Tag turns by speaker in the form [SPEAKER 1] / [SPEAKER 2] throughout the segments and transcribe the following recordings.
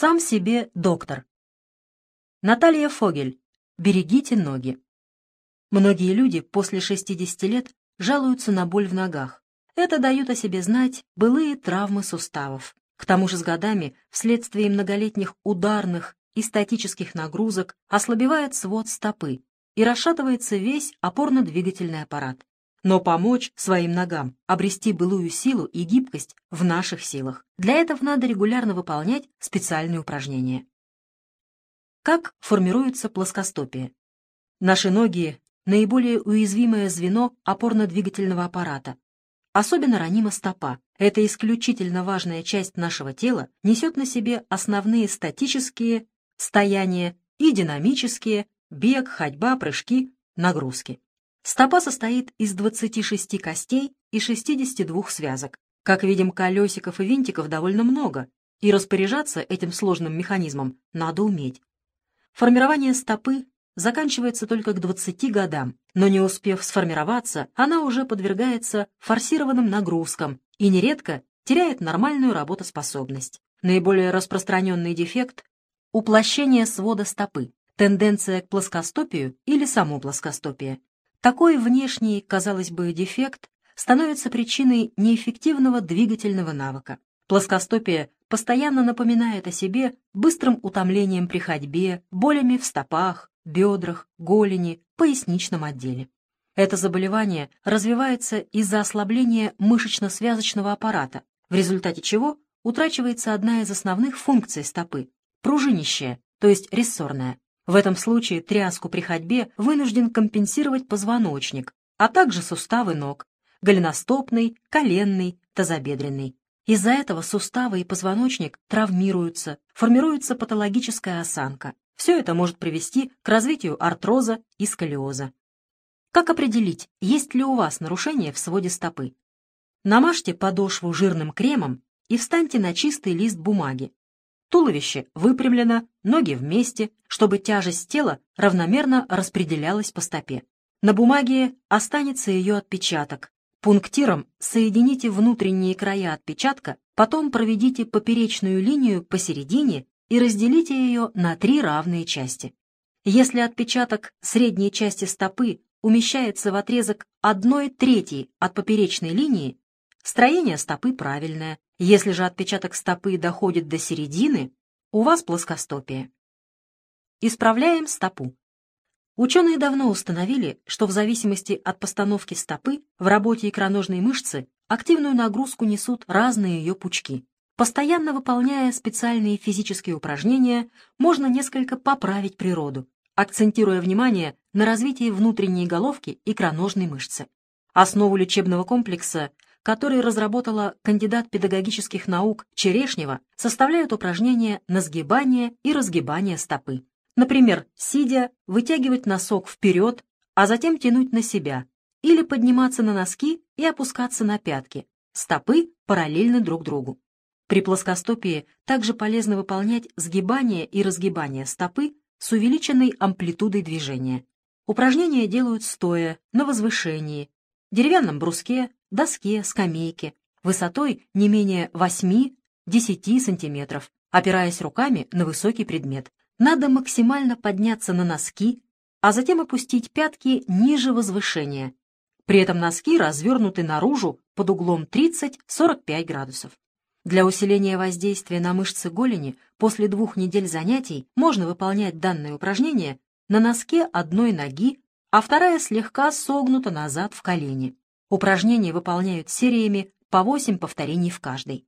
[SPEAKER 1] Сам себе доктор. Наталья Фогель. Берегите ноги. Многие люди после 60 лет жалуются на боль в ногах. Это дают о себе знать былые травмы суставов. К тому же с годами, вследствие многолетних ударных и статических нагрузок, ослабевает свод стопы и расшатывается весь опорно-двигательный аппарат. Но помочь своим ногам обрести былую силу и гибкость в наших силах. Для этого надо регулярно выполнять специальные упражнения. Как формируется плоскостопие? Наши ноги – наиболее уязвимое звено опорно-двигательного аппарата. Особенно ранима стопа. Эта исключительно важная часть нашего тела несет на себе основные статические, стояния и динамические, бег, ходьба, прыжки, нагрузки. Стопа состоит из 26 костей и 62 связок. Как видим, колесиков и винтиков довольно много, и распоряжаться этим сложным механизмом надо уметь. Формирование стопы заканчивается только к 20 годам, но не успев сформироваться, она уже подвергается форсированным нагрузкам и нередко теряет нормальную работоспособность. Наиболее распространенный дефект – уплощение свода стопы, тенденция к плоскостопию или само плоскостопие. Такой внешний, казалось бы, дефект становится причиной неэффективного двигательного навыка. Плоскостопие постоянно напоминает о себе быстрым утомлением при ходьбе, болями в стопах, бедрах, голени, поясничном отделе. Это заболевание развивается из-за ослабления мышечно-связочного аппарата, в результате чего утрачивается одна из основных функций стопы – пружинищая, то есть рессорная. В этом случае тряску при ходьбе вынужден компенсировать позвоночник, а также суставы ног – голеностопный, коленный, тазобедренный. Из-за этого суставы и позвоночник травмируются, формируется патологическая осанка. Все это может привести к развитию артроза и сколиоза. Как определить, есть ли у вас нарушение в своде стопы? Намажьте подошву жирным кремом и встаньте на чистый лист бумаги. Туловище выпрямлено, ноги вместе, чтобы тяжесть тела равномерно распределялась по стопе. На бумаге останется ее отпечаток. Пунктиром соедините внутренние края отпечатка, потом проведите поперечную линию посередине и разделите ее на три равные части. Если отпечаток средней части стопы умещается в отрезок 1 трети от поперечной линии, строение стопы правильное. Если же отпечаток стопы доходит до середины, у вас плоскостопие. Исправляем стопу. Ученые давно установили, что в зависимости от постановки стопы в работе икроножной мышцы активную нагрузку несут разные ее пучки. Постоянно выполняя специальные физические упражнения, можно несколько поправить природу, акцентируя внимание на развитии внутренней головки икроножной мышцы. Основу лечебного комплекса, который разработала кандидат педагогических наук Черешнева, составляют упражнения на сгибание и разгибание стопы. Например, сидя, вытягивать носок вперед, а затем тянуть на себя, или подниматься на носки и опускаться на пятки. Стопы параллельны друг другу. При плоскостопии также полезно выполнять сгибание и разгибание стопы с увеличенной амплитудой движения. Упражнения делают стоя, на возвышении, деревянном бруске, доске, скамейке, высотой не менее 8-10 см, опираясь руками на высокий предмет. Надо максимально подняться на носки, а затем опустить пятки ниже возвышения. При этом носки развернуты наружу под углом 30-45 градусов. Для усиления воздействия на мышцы голени после двух недель занятий можно выполнять данное упражнение на носке одной ноги, а вторая слегка согнута назад в колени. Упражнения выполняют сериями по 8 повторений в каждой.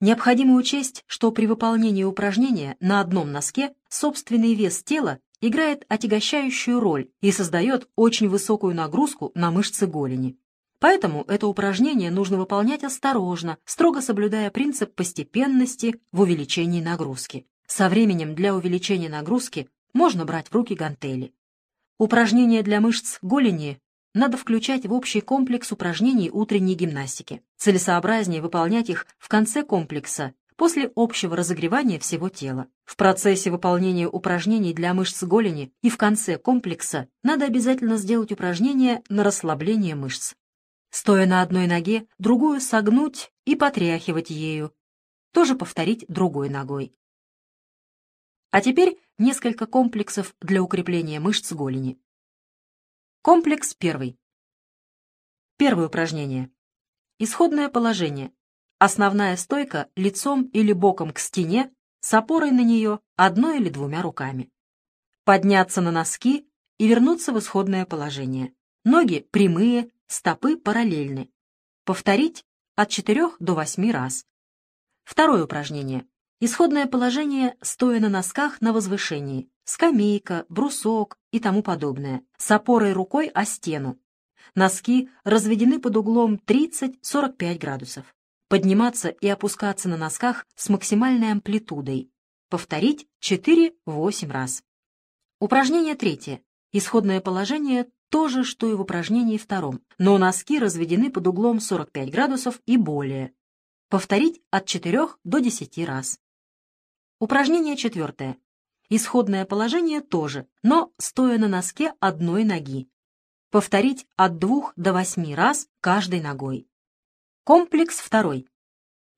[SPEAKER 1] Необходимо учесть, что при выполнении упражнения на одном носке собственный вес тела играет отягощающую роль и создает очень высокую нагрузку на мышцы голени. Поэтому это упражнение нужно выполнять осторожно, строго соблюдая принцип постепенности в увеличении нагрузки. Со временем для увеличения нагрузки можно брать в руки гантели. Упражнения для мышц голени надо включать в общий комплекс упражнений утренней гимнастики. Целесообразнее выполнять их в конце комплекса, после общего разогревания всего тела. В процессе выполнения упражнений для мышц голени и в конце комплекса надо обязательно сделать упражнения на расслабление мышц. Стоя на одной ноге, другую согнуть и потряхивать ею. Тоже повторить другой ногой. А теперь несколько комплексов для укрепления мышц голени. Комплекс первый. Первое упражнение. Исходное положение. Основная стойка лицом или боком к стене с опорой на нее одной или двумя руками. Подняться на носки и вернуться в исходное положение. Ноги прямые, стопы параллельны. Повторить от 4 до 8 раз. Второе упражнение. Исходное положение, стоя на носках на возвышении. Скамейка, брусок и тому подобное. С опорой рукой о стену. Носки разведены под углом 30-45 градусов. Подниматься и опускаться на носках с максимальной амплитудой. Повторить 4-8 раз. Упражнение третье. Исходное положение то же, что и в упражнении втором, но носки разведены под углом 45 градусов и более. Повторить от 4 до 10 раз. Упражнение четвертое. Исходное положение тоже, но стоя на носке одной ноги. Повторить от 2 до 8 раз каждой ногой. Комплекс второй.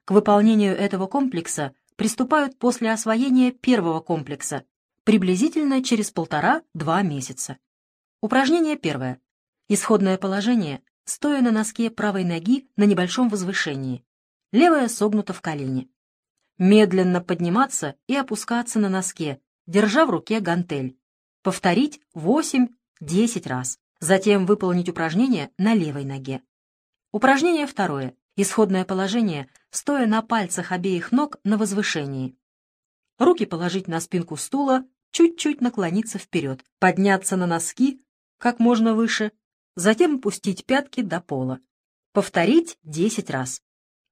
[SPEAKER 1] К выполнению этого комплекса приступают после освоения первого комплекса, приблизительно через полтора-два месяца. Упражнение первое. Исходное положение, стоя на носке правой ноги на небольшом возвышении. Левая согнута в колени медленно подниматься и опускаться на носке, держа в руке гантель. Повторить 8-10 раз. Затем выполнить упражнение на левой ноге. Упражнение второе. Исходное положение, стоя на пальцах обеих ног на возвышении. Руки положить на спинку стула, чуть-чуть наклониться вперед, подняться на носки как можно выше, затем опустить пятки до пола. Повторить 10 раз.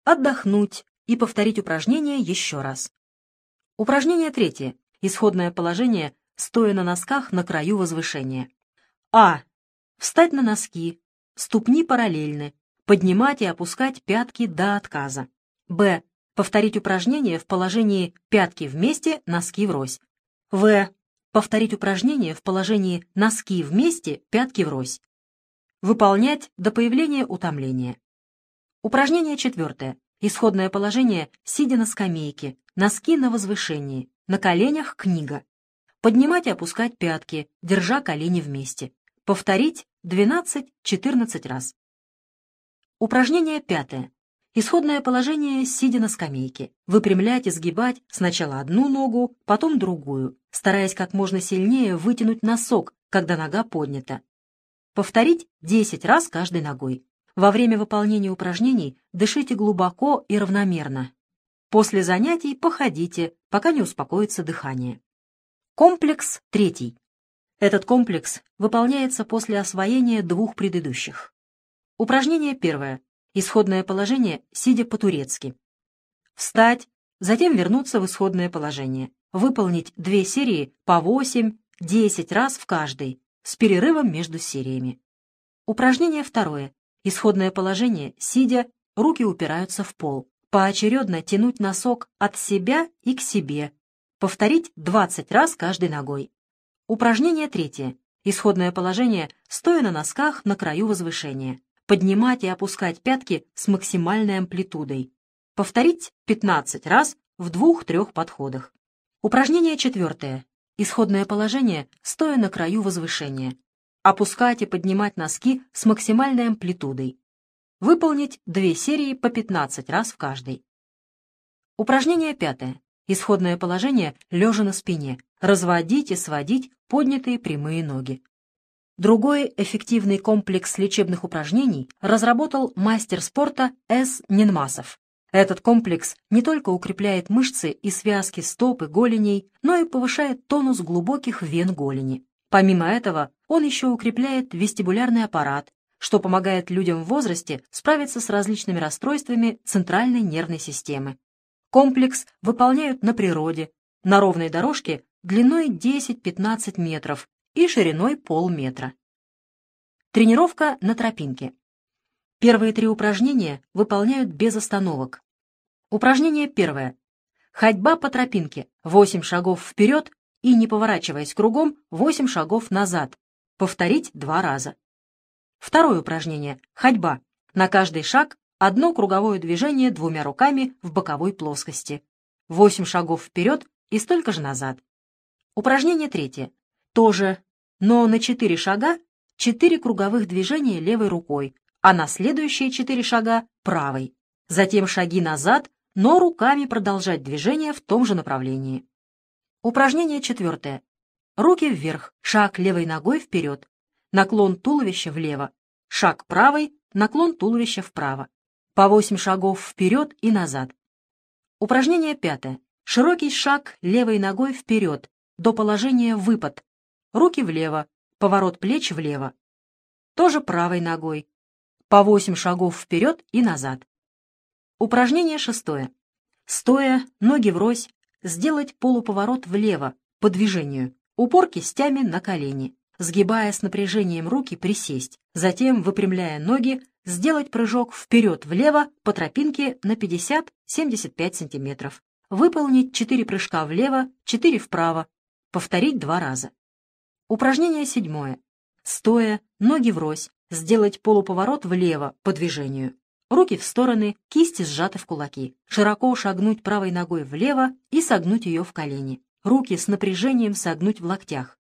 [SPEAKER 1] Отдохнуть, и повторить упражнение еще раз. Упражнение третье. Исходное положение, стоя на носках на краю возвышения. А. Встать на носки. Ступни параллельны. Поднимать и опускать пятки до отказа. Б. Повторить упражнение в положении пятки вместе, носки врозь. В. Повторить упражнение в положении носки вместе, пятки врозь. Выполнять до появления утомления. Упражнение четвертое. Исходное положение, сидя на скамейке, носки на возвышении, на коленях книга. Поднимать и опускать пятки, держа колени вместе. Повторить 12-14 раз. Упражнение пятое. Исходное положение, сидя на скамейке. Выпрямлять и сгибать сначала одну ногу, потом другую, стараясь как можно сильнее вытянуть носок, когда нога поднята. Повторить 10 раз каждой ногой. Во время выполнения упражнений дышите глубоко и равномерно. После занятий походите, пока не успокоится дыхание. Комплекс третий. Этот комплекс выполняется после освоения двух предыдущих. Упражнение первое. Исходное положение, сидя по-турецки. Встать, затем вернуться в исходное положение. Выполнить две серии по 8-10 раз в каждой, с перерывом между сериями. Упражнение второе. Исходное положение, сидя, руки упираются в пол. Поочередно тянуть носок от себя и к себе. Повторить 20 раз каждой ногой. Упражнение третье. Исходное положение, стоя на носках на краю возвышения. Поднимать и опускать пятки с максимальной амплитудой. Повторить 15 раз в двух-трех подходах. Упражнение четвертое. Исходное положение, стоя на краю возвышения опускать и поднимать носки с максимальной амплитудой. Выполнить две серии по 15 раз в каждой. Упражнение пятое. Исходное положение лежа на спине. Разводить и сводить поднятые прямые ноги. Другой эффективный комплекс лечебных упражнений разработал мастер спорта С. Нинмасов. Этот комплекс не только укрепляет мышцы и связки стоп и голеней, но и повышает тонус глубоких вен голени. Помимо этого, он еще укрепляет вестибулярный аппарат, что помогает людям в возрасте справиться с различными расстройствами центральной нервной системы. Комплекс выполняют на природе, на ровной дорожке длиной 10-15 метров и шириной полметра. Тренировка на тропинке. Первые три упражнения выполняют без остановок. Упражнение первое. Ходьба по тропинке. 8 шагов вперед и, не поворачиваясь кругом, 8 шагов назад. Повторить два раза. Второе упражнение. Ходьба. На каждый шаг одно круговое движение двумя руками в боковой плоскости. 8 шагов вперед и столько же назад. Упражнение третье. Тоже, но на 4 шага 4 круговых движения левой рукой, а на следующие 4 шага правой. Затем шаги назад, но руками продолжать движение в том же направлении. Упражнение четвертое. Руки вверх, шаг левой ногой вперед, наклон туловища влево, шаг правой, наклон туловища вправо. По 8 шагов вперед и назад. Упражнение пятое. Широкий шаг левой ногой вперед, до положения выпад. Руки влево, поворот плеч влево. Тоже правой ногой. По 8 шагов вперед и назад. Упражнение шестое. Стоя, ноги врозь, сделать полуповорот влево, по движению. Упор кистями на колени. Сгибая с напряжением руки, присесть. Затем, выпрямляя ноги, сделать прыжок вперед-влево по тропинке на 50-75 см. Выполнить 4 прыжка влево, 4 вправо. Повторить два раза. Упражнение седьмое. Стоя, ноги врозь, сделать полуповорот влево по движению. Руки в стороны, кисти сжаты в кулаки. Широко шагнуть правой ногой влево и согнуть ее в колени. Руки с напряжением согнуть в локтях.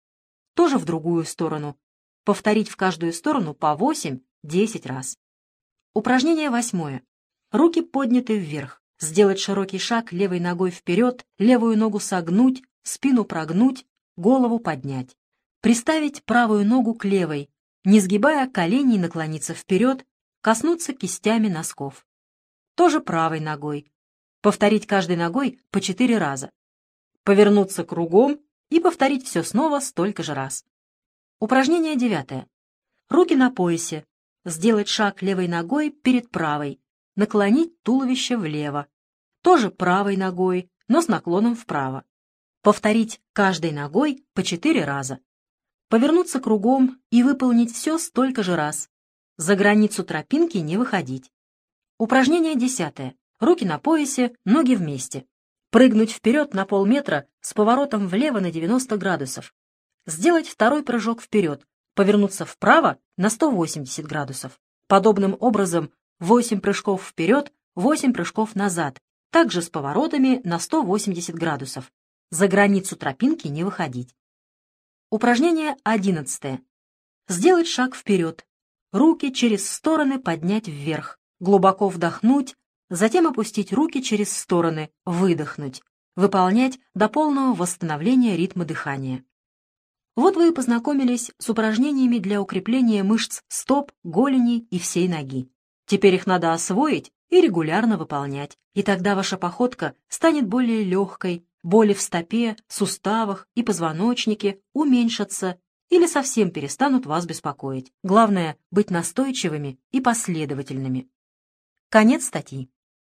[SPEAKER 1] Тоже в другую сторону. Повторить в каждую сторону по 8-10 раз. Упражнение восьмое. Руки подняты вверх. Сделать широкий шаг левой ногой вперед, левую ногу согнуть, спину прогнуть, голову поднять. Приставить правую ногу к левой, не сгибая коленей наклониться вперед, коснуться кистями носков. Тоже правой ногой. Повторить каждой ногой по четыре раза. Повернуться кругом и повторить все снова столько же раз. Упражнение девятое. Руки на поясе. Сделать шаг левой ногой перед правой. Наклонить туловище влево тоже правой ногой, но с наклоном вправо. Повторить каждой ногой по четыре раза. Повернуться кругом и выполнить все столько же раз. За границу тропинки не выходить. Упражнение десятое. Руки на поясе, ноги вместе. Прыгнуть вперед на полметра с поворотом влево на 90 градусов. Сделать второй прыжок вперед, повернуться вправо на 180 градусов. Подобным образом 8 прыжков вперед, 8 прыжков назад также с поворотами на 180 градусов. За границу тропинки не выходить. Упражнение 11. Сделать шаг вперед. Руки через стороны поднять вверх. Глубоко вдохнуть, затем опустить руки через стороны, выдохнуть. Выполнять до полного восстановления ритма дыхания. Вот вы и познакомились с упражнениями для укрепления мышц стоп, голеней и всей ноги. Теперь их надо освоить и регулярно выполнять. И тогда ваша походка станет более легкой, боли в стопе, суставах и позвоночнике уменьшатся или совсем перестанут вас беспокоить. Главное — быть настойчивыми и последовательными. Конец статьи.